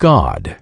God.